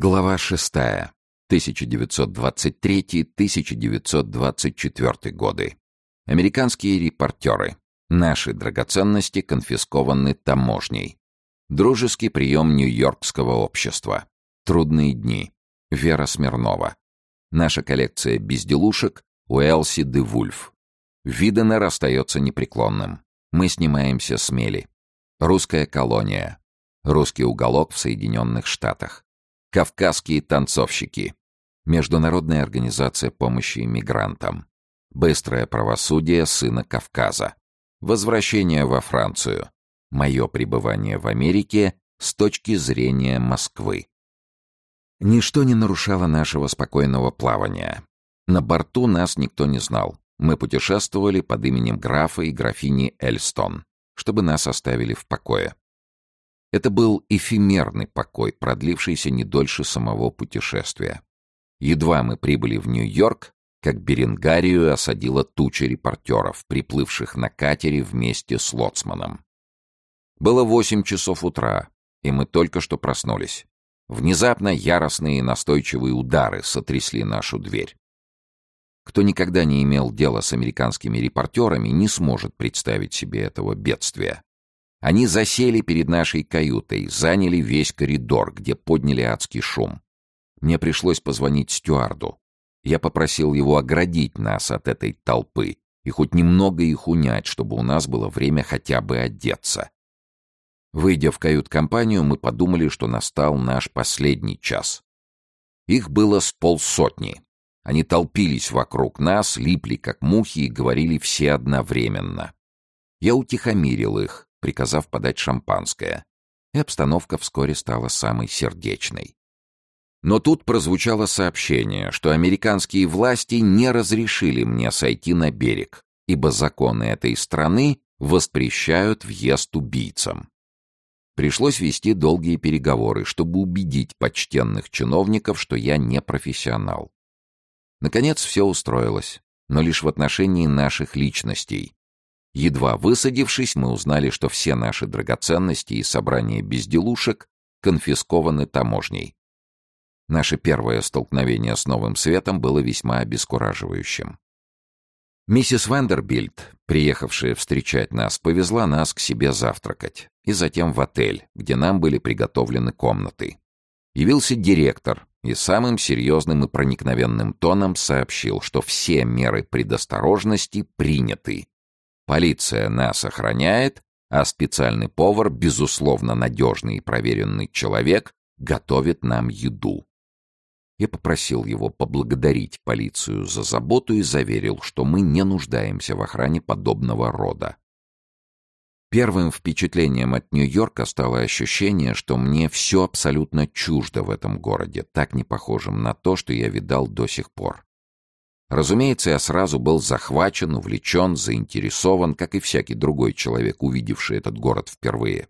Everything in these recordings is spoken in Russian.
Глава 6. 1923-1924 годы. Американские репортеры. Наши драгоценности конфискованы таможней. Дружеский прием Нью-Йоркского общества. Трудные дни. Вера Смирнова. Наша коллекция безделушек Уэлси де Вульф. Виденер остается непреклонным. Мы снимаемся с. Русская колония. Русский уголок в Соединенных Штатах. Кавказские танцовщики. Международная организация помощи иммигрантам. Быстрое правосудие сына Кавказа. Возвращение во Францию. Мое пребывание в Америке с точки зрения Москвы. Ничто не нарушало нашего спокойного плавания. На борту нас никто не знал. Мы путешествовали под именем графа и графини Эльстон, чтобы нас оставили в покое. Это был эфемерный покой, продлившийся не дольше самого путешествия. Едва мы прибыли в Нью-Йорк, как Беренгарию осадила туча репортеров, приплывших на катере вместе с лоцманом. Было восемь часов утра, и мы только что проснулись. Внезапно яростные и настойчивые удары сотрясли нашу дверь. Кто никогда не имел дела с американскими репортерами, не сможет представить себе этого бедствия. Они засели перед нашей каютой, заняли весь коридор, где подняли адский шум. Мне пришлось позвонить стюарду. Я попросил его оградить нас от этой толпы и хоть немного их унять, чтобы у нас было время хотя бы одеться. Выйдя в кают-компанию, мы подумали, что настал наш последний час. Их было с полсотни. Они толпились вокруг нас, липли как мухи и говорили все одновременно. Я утихомирил их, приказав подать шампанское, и обстановка вскоре стала самой сердечной. Но тут прозвучало сообщение, что американские власти не разрешили мне сойти на берег, ибо законы этой страны воспрещают въезд убийцам. Пришлось вести долгие переговоры, чтобы убедить почтенных чиновников, что я не профессионал. Наконец все устроилось, но лишь в отношении наших личностей, Едва высадившись, мы узнали, что все наши драгоценности и собрания безделушек конфискованы таможней. Наше первое столкновение с новым светом было весьма обескураживающим. Миссис Вандербильд, приехавшая встречать нас, повезла нас к себе завтракать и затем в отель, где нам были приготовлены комнаты. Явился директор и самым серьезным и проникновенным тоном сообщил, что все меры предосторожности приняты Полиция нас охраняет, а специальный повар, безусловно надежный и проверенный человек, готовит нам еду. Я попросил его поблагодарить полицию за заботу и заверил, что мы не нуждаемся в охране подобного рода. Первым впечатлением от Нью-Йорка стало ощущение, что мне все абсолютно чуждо в этом городе, так не похожем на то, что я видал до сих пор. Разумеется, я сразу был захвачен, увлечен, заинтересован, как и всякий другой человек, увидевший этот город впервые.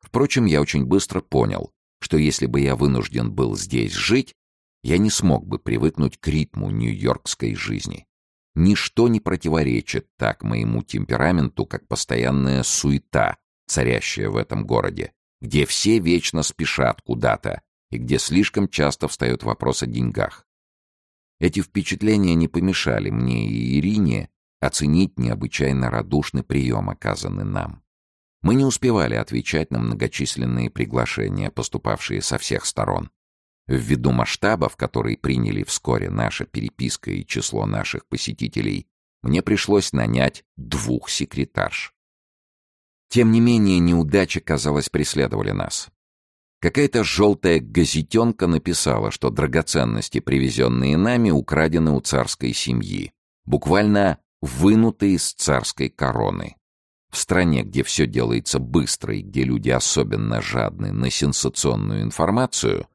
Впрочем, я очень быстро понял, что если бы я вынужден был здесь жить, я не смог бы привыкнуть к ритму нью-йоркской жизни. Ничто не противоречит так моему темпераменту, как постоянная суета, царящая в этом городе, где все вечно спешат куда-то и где слишком часто встает вопрос о деньгах. Эти впечатления не помешали мне и Ирине оценить необычайно радушный прием, оказанный нам. Мы не успевали отвечать на многочисленные приглашения, поступавшие со всех сторон. Ввиду масштабов, которые приняли вскоре наша переписка и число наших посетителей, мне пришлось нанять двух секретарш. Тем не менее, неудачи, казалось, преследовали нас. Какая-то желтая газетенка написала, что драгоценности, привезенные нами, украдены у царской семьи. Буквально вынуты из царской короны. В стране, где все делается быстро и где люди особенно жадны на сенсационную информацию,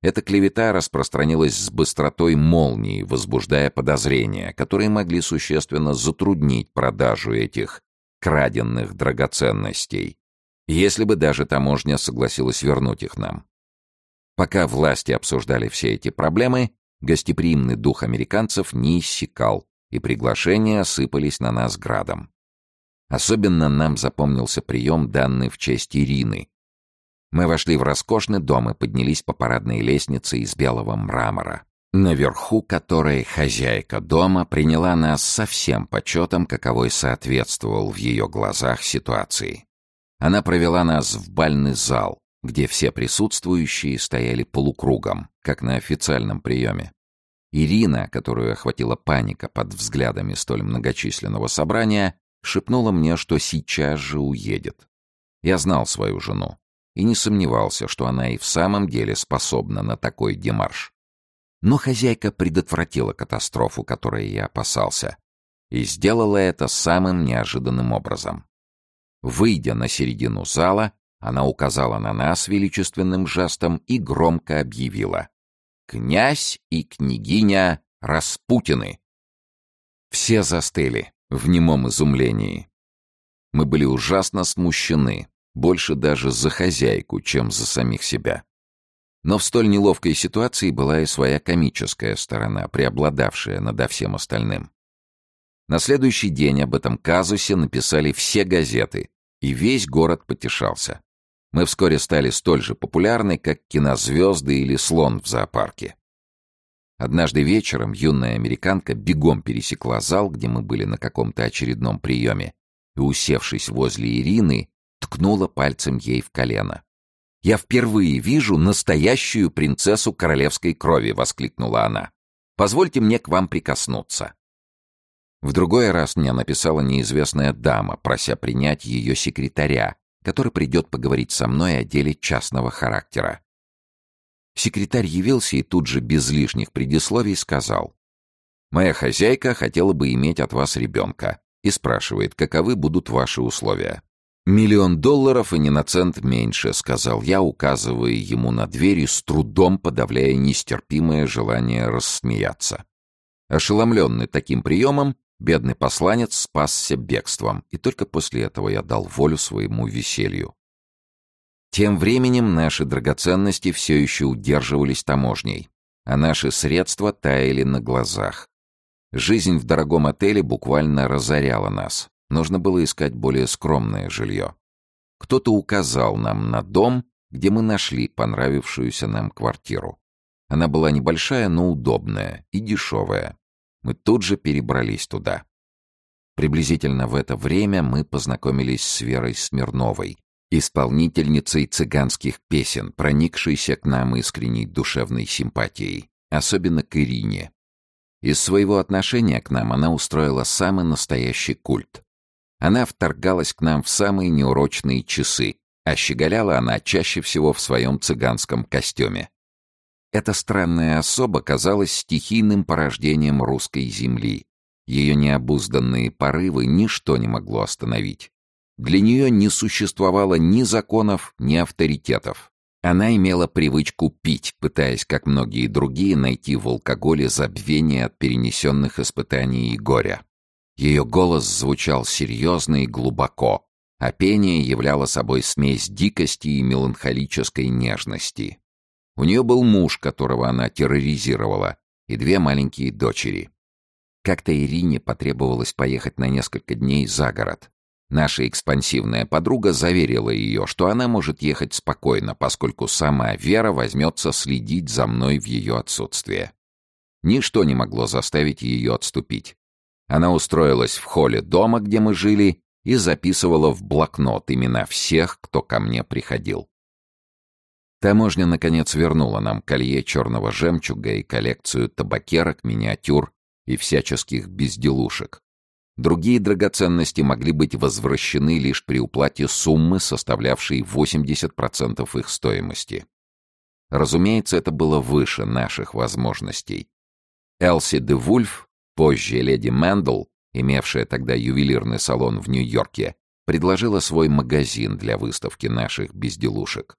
эта клевета распространилась с быстротой молнии, возбуждая подозрения, которые могли существенно затруднить продажу этих краденных драгоценностей если бы даже таможня согласилась вернуть их нам. Пока власти обсуждали все эти проблемы, гостеприимный дух американцев не иссякал, и приглашения осыпались на нас градом. Особенно нам запомнился прием, данный в честь Ирины. Мы вошли в роскошный дом и поднялись по парадной лестнице из белого мрамора, наверху которой хозяйка дома приняла нас со всем почетом, каковой соответствовал в ее глазах ситуации. Она провела нас в бальный зал, где все присутствующие стояли полукругом, как на официальном приеме. Ирина, которую охватила паника под взглядами столь многочисленного собрания, шепнула мне, что сейчас же уедет. Я знал свою жену и не сомневался, что она и в самом деле способна на такой демарш. Но хозяйка предотвратила катастрофу, которой я опасался, и сделала это самым неожиданным образом. Выйдя на середину зала, она указала на нас величественным жестом и громко объявила. «Князь и княгиня Распутины!» Все застыли в немом изумлении. Мы были ужасно смущены, больше даже за хозяйку, чем за самих себя. Но в столь неловкой ситуации была и своя комическая сторона, преобладавшая над всем остальным. На следующий день об этом казусе написали все газеты, и весь город потешался. Мы вскоре стали столь же популярны, как кинозвезды или слон в зоопарке. Однажды вечером юная американка бегом пересекла зал, где мы были на каком-то очередном приеме, и, усевшись возле Ирины, ткнула пальцем ей в колено. «Я впервые вижу настоящую принцессу королевской крови!» — воскликнула она. «Позвольте мне к вам прикоснуться». В другой раз мне написала неизвестная дама, прося принять ее секретаря, который придет поговорить со мной о деле частного характера. Секретарь явился и тут же без лишних предисловий сказал. «Моя хозяйка хотела бы иметь от вас ребенка и спрашивает, каковы будут ваши условия». «Миллион долларов и не на цент меньше», — сказал я, указывая ему на дверь и с трудом подавляя нестерпимое желание рассмеяться. Ошеломленный таким приемом, Бедный посланец спасся бегством, и только после этого я дал волю своему веселью. Тем временем наши драгоценности все еще удерживались таможней, а наши средства таяли на глазах. Жизнь в дорогом отеле буквально разоряла нас. Нужно было искать более скромное жилье. Кто-то указал нам на дом, где мы нашли понравившуюся нам квартиру. Она была небольшая, но удобная и дешевая. Мы тут же перебрались туда. Приблизительно в это время мы познакомились с Верой Смирновой, исполнительницей цыганских песен, проникшейся к нам искренней душевной симпатией, особенно к Ирине. Из своего отношения к нам она устроила самый настоящий культ. Она вторгалась к нам в самые неурочные часы, а щеголяла она чаще всего в своем цыганском костюме. Эта странная особа казалась стихийным порождением русской земли. Ее необузданные порывы ничто не могло остановить. Для нее не существовало ни законов, ни авторитетов. Она имела привычку пить, пытаясь, как многие другие, найти в алкоголе забвение от перенесенных испытаний и горя. Ее голос звучал серьезно и глубоко, а пение являло собой смесь дикости и меланхолической нежности. У нее был муж, которого она терроризировала, и две маленькие дочери. Как-то Ирине потребовалось поехать на несколько дней за город. Наша экспансивная подруга заверила ее, что она может ехать спокойно, поскольку сама Вера возьмется следить за мной в ее отсутствие. Ничто не могло заставить ее отступить. Она устроилась в холле дома, где мы жили, и записывала в блокнот имена всех, кто ко мне приходил. Таможня, наконец, вернула нам колье черного жемчуга и коллекцию табакерок, миниатюр и всяческих безделушек. Другие драгоценности могли быть возвращены лишь при уплате суммы, составлявшей 80% их стоимости. Разумеется, это было выше наших возможностей. Элси де Вульф, позже леди Мэндл, имевшая тогда ювелирный салон в Нью-Йорке, предложила свой магазин для выставки наших безделушек.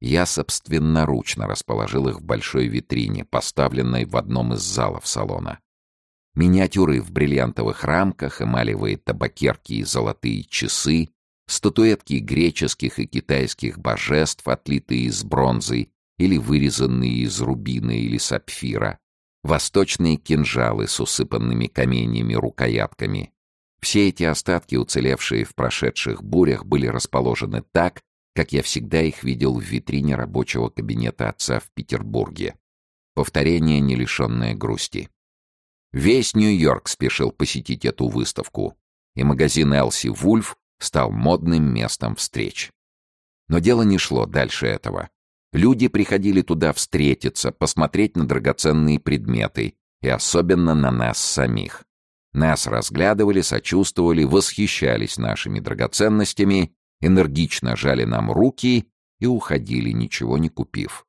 Я собственноручно расположил их в большой витрине, поставленной в одном из залов салона. Миниатюры в бриллиантовых рамках, эмалевые табакерки и золотые часы, статуэтки греческих и китайских божеств, отлитые из бронзы или вырезанные из рубина или сапфира, восточные кинжалы с усыпанными каменьями рукоятками. Все эти остатки, уцелевшие в прошедших бурях, были расположены так, как я всегда их видел в витрине рабочего кабинета отца в Петербурге. Повторение, не лишенное грусти. Весь Нью-Йорк спешил посетить эту выставку, и магазин Элси Вульф стал модным местом встреч. Но дело не шло дальше этого. Люди приходили туда встретиться, посмотреть на драгоценные предметы, и особенно на нас самих. Нас разглядывали, сочувствовали, восхищались нашими драгоценностями, энергично жали нам руки и уходили, ничего не купив.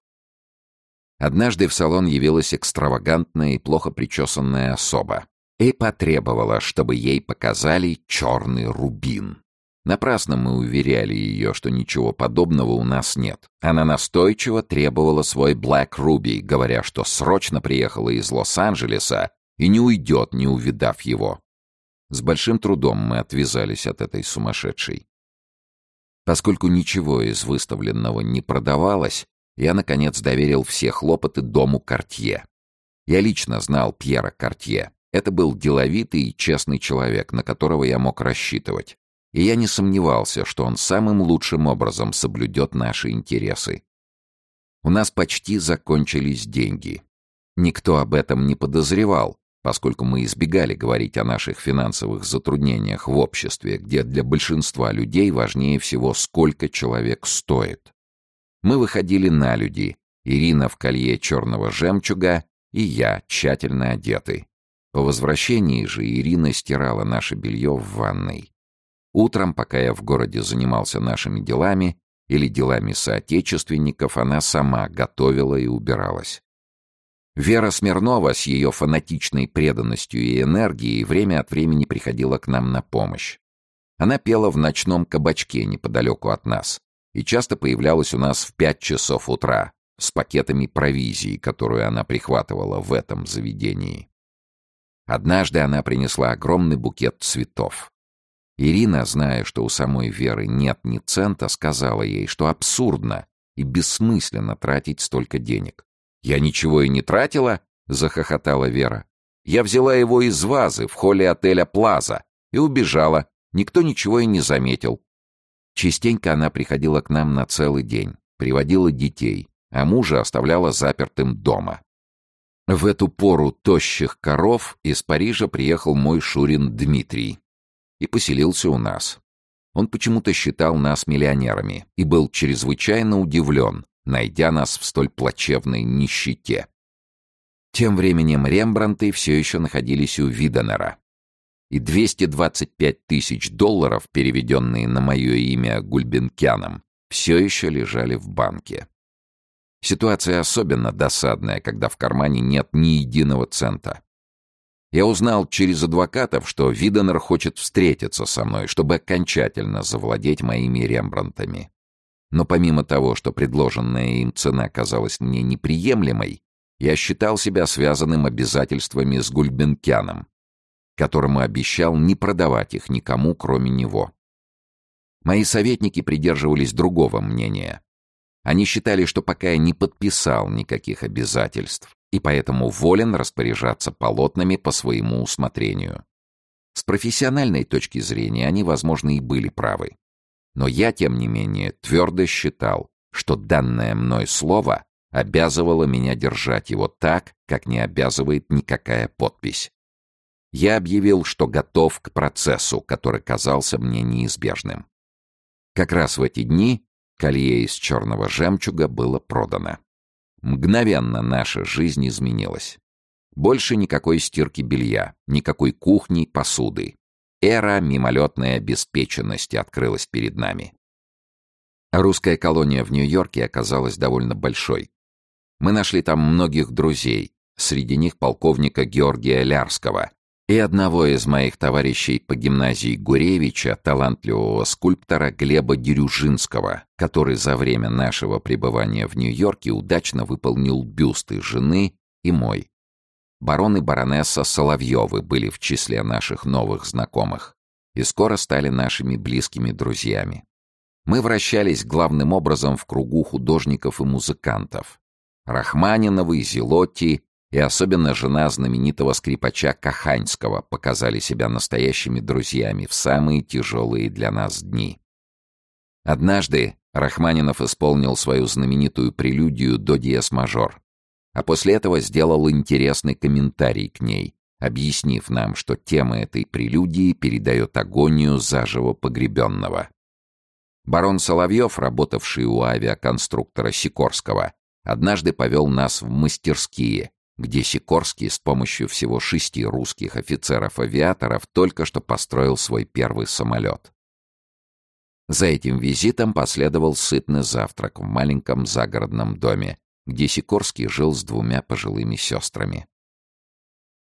Однажды в салон явилась экстравагантная и плохо причесанная особа и потребовала, чтобы ей показали черный рубин. Напрасно мы уверяли ее, что ничего подобного у нас нет. Она настойчиво требовала свой Black Ruby, говоря, что срочно приехала из Лос-Анджелеса и не уйдет, не увидав его. С большим трудом мы отвязались от этой сумасшедшей. Поскольку ничего из выставленного не продавалось, я, наконец, доверил все хлопоты дому Кортье. Я лично знал Пьера Кортье. Это был деловитый и честный человек, на которого я мог рассчитывать и я не сомневался, что он самым лучшим образом соблюдет наши интересы. У нас почти закончились деньги. Никто об этом не подозревал, поскольку мы избегали говорить о наших финансовых затруднениях в обществе, где для большинства людей важнее всего, сколько человек стоит. Мы выходили на люди, Ирина в колье черного жемчуга и я, тщательно одетый. По возвращении же Ирина стирала наше белье в ванной. Утром, пока я в городе занимался нашими делами или делами соотечественников, она сама готовила и убиралась. Вера Смирнова с ее фанатичной преданностью и энергией время от времени приходила к нам на помощь. Она пела в ночном кабачке неподалеку от нас и часто появлялась у нас в пять часов утра с пакетами провизии, которую она прихватывала в этом заведении. Однажды она принесла огромный букет цветов. Ирина, зная, что у самой Веры нет ни цента, сказала ей, что абсурдно и бессмысленно тратить столько денег. «Я ничего и не тратила», — захохотала Вера. «Я взяла его из вазы в холле отеля «Плаза» и убежала. Никто ничего и не заметил». Частенько она приходила к нам на целый день, приводила детей, а мужа оставляла запертым дома. В эту пору тощих коров из Парижа приехал мой Шурин Дмитрий, и поселился у нас. Он почему-то считал нас миллионерами и был чрезвычайно удивлен, найдя нас в столь плачевной нищете. Тем временем Рембранты все еще находились у Виденера. И 225 тысяч долларов, переведенные на мое имя Гульбенкяном, все еще лежали в банке. Ситуация особенно досадная, когда в кармане нет ни единого цента. Я узнал через адвокатов, что Виденер хочет встретиться со мной, чтобы окончательно завладеть моими рембрантами. Но помимо того, что предложенная им цена казалась мне неприемлемой, я считал себя связанным обязательствами с Гульбенкяном, которому обещал не продавать их никому, кроме него. Мои советники придерживались другого мнения. Они считали, что пока я не подписал никаких обязательств, и поэтому волен распоряжаться полотнами по своему усмотрению. С профессиональной точки зрения они, возможно, и были правы. Но я, тем не менее, твердо считал, что данное мной слово обязывало меня держать его так, как не обязывает никакая подпись. Я объявил, что готов к процессу, который казался мне неизбежным. Как раз в эти дни колье из черного жемчуга было продано. Мгновенно наша жизнь изменилась. Больше никакой стирки белья, никакой кухни, посуды. Эра мимолетной обеспеченности открылась перед нами. Русская колония в Нью-Йорке оказалась довольно большой. Мы нашли там многих друзей, среди них полковника Георгия Лярского, и одного из моих товарищей по гимназии Гуревича, талантливого скульптора Глеба Дерюжинского, который за время нашего пребывания в Нью-Йорке удачно выполнил бюсты жены и мой. Барон и баронесса Соловьевы были в числе наших новых знакомых и скоро стали нашими близкими друзьями. Мы вращались главным образом в кругу художников и музыкантов. Рахманиновы, Зелотти, и особенно жена знаменитого скрипача Каханьского показали себя настоящими друзьями в самые тяжелые для нас дни. Однажды, Рахманинов исполнил свою знаменитую прелюдию до диез-мажор, а после этого сделал интересный комментарий к ней, объяснив нам, что тема этой прелюдии передает агонию заживо погребенного. Барон Соловьев, работавший у авиаконструктора Сикорского, однажды повел нас в мастерские, где Сикорский с помощью всего шести русских офицеров-авиаторов только что построил свой первый самолет. За этим визитом последовал сытный завтрак в маленьком загородном доме, где Сикорский жил с двумя пожилыми сестрами.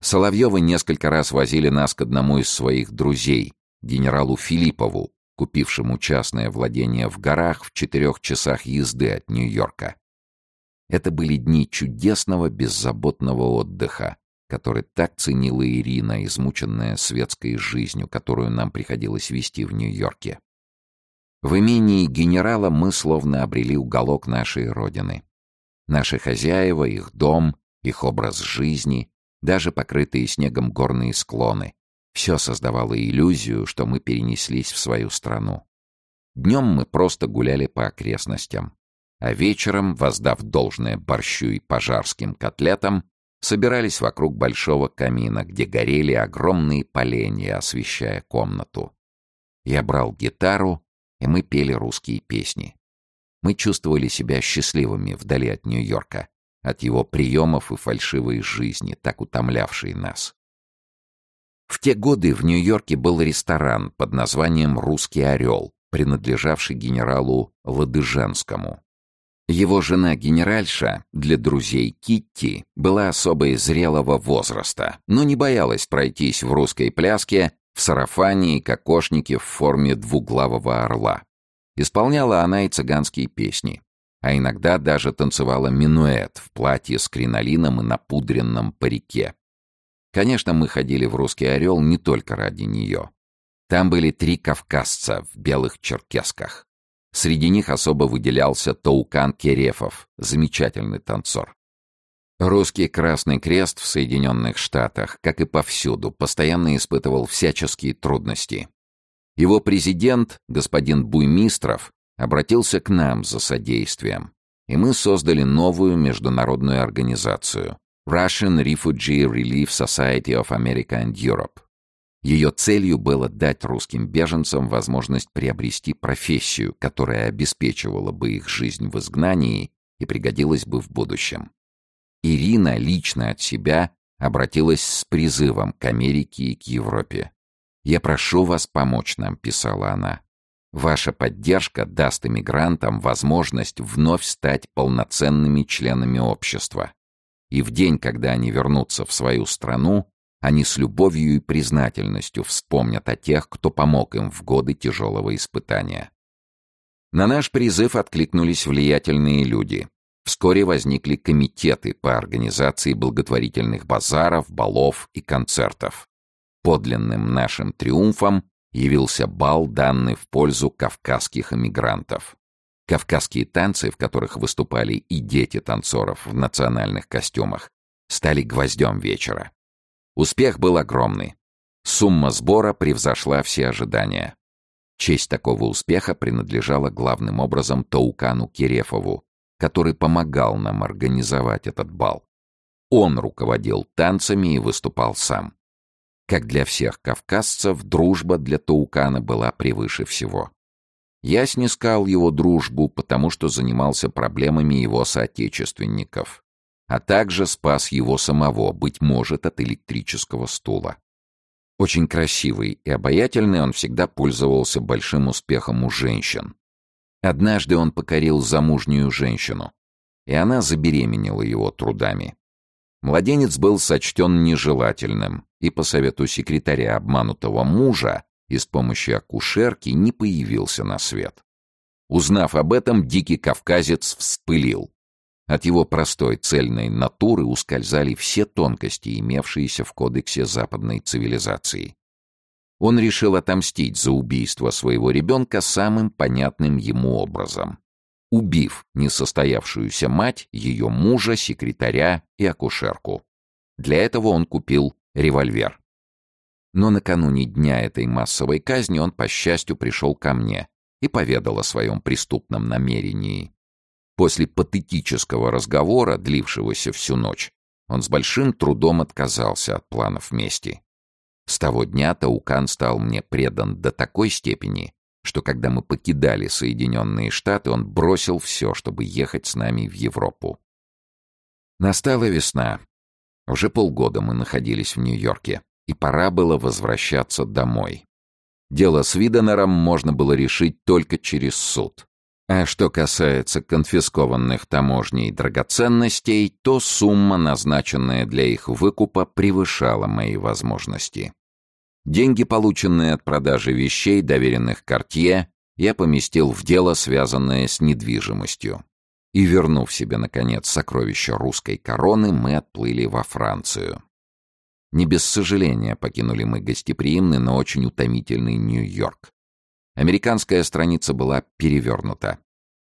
Соловьевы несколько раз возили нас к одному из своих друзей, генералу Филиппову, купившему частное владение в горах в четырех часах езды от Нью-Йорка. Это были дни чудесного беззаботного отдыха, который так ценила Ирина, измученная светской жизнью, которую нам приходилось вести в Нью-Йорке. В имении генерала мы словно обрели уголок нашей родины. Наши хозяева, их дом, их образ жизни, даже покрытые снегом горные склоны — все создавало иллюзию, что мы перенеслись в свою страну. Днем мы просто гуляли по окрестностям, а вечером, воздав должное борщу и пожарским котлетам, собирались вокруг большого камина, где горели огромные поленья, освещая комнату. Я брал гитару, и мы пели русские песни. Мы чувствовали себя счастливыми вдали от Нью-Йорка, от его приемов и фальшивой жизни, так утомлявшей нас. В те годы в Нью-Йорке был ресторан под названием «Русский орел», принадлежавший генералу Ладыженскому. Его жена-генеральша, для друзей Китти, была особой зрелого возраста, но не боялась пройтись в русской пляске в сарафане и кокошнике в форме двуглавого орла. Исполняла она и цыганские песни, а иногда даже танцевала минуэт в платье с кринолином и напудренном парике. Конечно, мы ходили в «Русский орел» не только ради нее. Там были три кавказца в белых черкесках. Среди них особо выделялся Таукан Керефов, замечательный танцор. Русский Красный Крест в Соединенных Штатах, как и повсюду, постоянно испытывал всяческие трудности. Его президент, господин Буймистров, обратился к нам за содействием, и мы создали новую международную организацию Russian Refugee Relief Society of America and Europe. Ее целью было дать русским беженцам возможность приобрести профессию, которая обеспечивала бы их жизнь в изгнании и пригодилась бы в будущем. Ирина лично от себя обратилась с призывом к Америке и к Европе. «Я прошу вас помочь нам», — писала она. «Ваша поддержка даст иммигрантам возможность вновь стать полноценными членами общества. И в день, когда они вернутся в свою страну, они с любовью и признательностью вспомнят о тех, кто помог им в годы тяжелого испытания. На наш призыв откликнулись влиятельные люди. Вскоре возникли комитеты по организации благотворительных базаров, балов и концертов. Подлинным нашим триумфом явился бал, данный в пользу кавказских эмигрантов. Кавказские танцы, в которых выступали и дети танцоров в национальных костюмах, стали гвоздем вечера. Успех был огромный. Сумма сбора превзошла все ожидания. Честь такого успеха принадлежала главным образом Таукану Кирефову, который помогал нам организовать этот бал. Он руководил танцами и выступал сам. Как для всех кавказцев, дружба для Таукана была превыше всего. Я снискал его дружбу, потому что занимался проблемами его соотечественников а также спас его самого, быть может, от электрического стула. Очень красивый и обаятельный он всегда пользовался большим успехом у женщин. Однажды он покорил замужнюю женщину, и она забеременела его трудами. Младенец был сочтен нежелательным, и по совету секретаря обманутого мужа и с помощью акушерки не появился на свет. Узнав об этом, дикий кавказец вспылил. От его простой цельной натуры ускользали все тонкости, имевшиеся в кодексе западной цивилизации. Он решил отомстить за убийство своего ребенка самым понятным ему образом, убив несостоявшуюся мать, ее мужа, секретаря и акушерку. Для этого он купил револьвер. Но накануне дня этой массовой казни он, по счастью, пришел ко мне и поведал о своем преступном намерении. После патетического разговора, длившегося всю ночь, он с большим трудом отказался от планов мести. С того дня Таукан стал мне предан до такой степени, что когда мы покидали Соединенные Штаты, он бросил все, чтобы ехать с нами в Европу. Настала весна. Уже полгода мы находились в Нью-Йорке, и пора было возвращаться домой. Дело с Виденером можно было решить только через суд. А что касается конфискованных таможней драгоценностей, то сумма, назначенная для их выкупа, превышала мои возможности. Деньги, полученные от продажи вещей, доверенных Кортье, я поместил в дело, связанное с недвижимостью. И, вернув себе, наконец, сокровища русской короны, мы отплыли во Францию. Не без сожаления покинули мы гостеприимный, но очень утомительный Нью-Йорк. Американская страница была перевернута.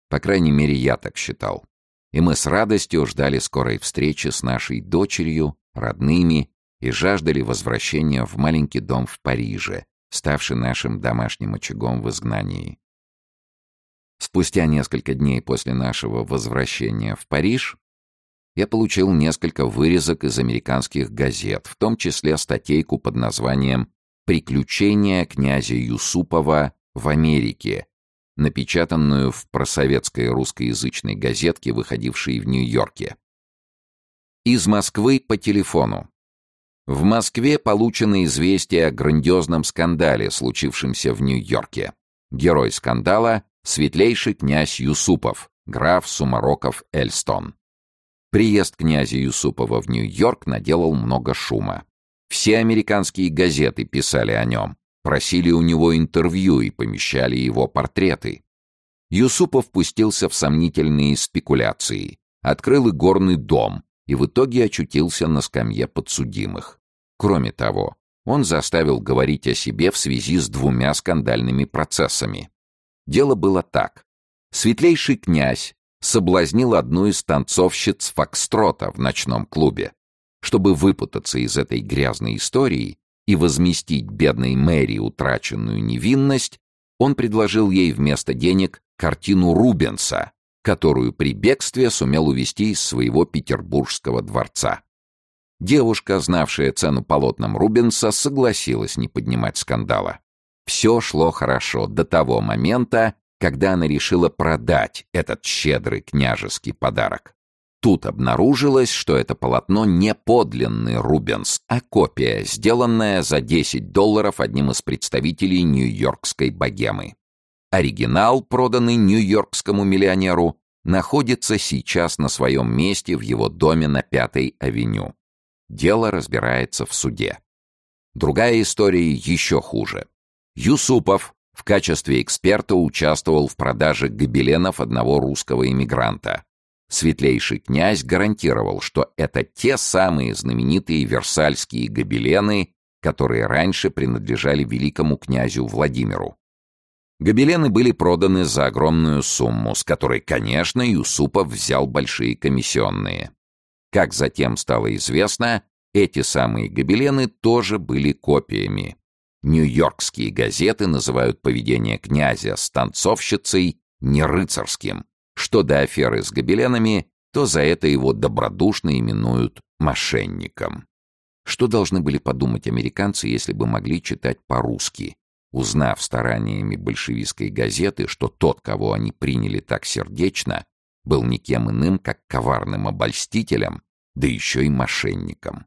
По крайней мере, я так считал. И мы с радостью ждали скорой встречи с нашей дочерью, родными и жаждали возвращения в маленький дом в Париже, ставший нашим домашним очагом в изгнании. Спустя несколько дней после нашего возвращения в Париж я получил несколько вырезок из американских газет, в том числе статейку под названием «Приключения князя Юсупова в Америке, напечатанную в просоветской русскоязычной газетке, выходившей в Нью-Йорке. Из Москвы по телефону. В Москве получено известие о грандиозном скандале, случившемся в Нью-Йорке. Герой скандала — светлейший князь Юсупов, граф Сумароков-Эльстон. Приезд князя Юсупова в Нью-Йорк наделал много шума. Все американские газеты писали о нем просили у него интервью и помещали его портреты. Юсупов пустился в сомнительные спекуляции, открыл игорный дом и в итоге очутился на скамье подсудимых. Кроме того, он заставил говорить о себе в связи с двумя скандальными процессами. Дело было так. Светлейший князь соблазнил одну из танцовщиц Фокстрота в ночном клубе. Чтобы выпутаться из этой грязной истории, и возместить бедной Мэри утраченную невинность, он предложил ей вместо денег картину Рубенса, которую при бегстве сумел увезти из своего петербургского дворца. Девушка, знавшая цену полотнам Рубенса, согласилась не поднимать скандала. Все шло хорошо до того момента, когда она решила продать этот щедрый княжеский подарок. Тут обнаружилось, что это полотно не подлинный Рубенс, а копия, сделанная за 10 долларов одним из представителей нью-йоркской богемы. Оригинал, проданный нью-йоркскому миллионеру, находится сейчас на своем месте в его доме на Пятой авеню. Дело разбирается в суде. Другая история еще хуже. Юсупов в качестве эксперта участвовал в продаже гобеленов одного русского иммигранта. Светлейший князь гарантировал, что это те самые знаменитые версальские гобелены, которые раньше принадлежали великому князю Владимиру. Гобелены были проданы за огромную сумму, с которой, конечно, Юсупов взял большие комиссионные. Как затем стало известно, эти самые гобелены тоже были копиями. Нью-Йоркские газеты называют поведение князя с танцовщицей не рыцарским, что до аферы с гобеленами, то за это его добродушно именуют мошенником. Что должны были подумать американцы, если бы могли читать по-русски, узнав стараниями большевистской газеты, что тот, кого они приняли так сердечно, был никем иным, как коварным обольстителем, да еще и мошенником.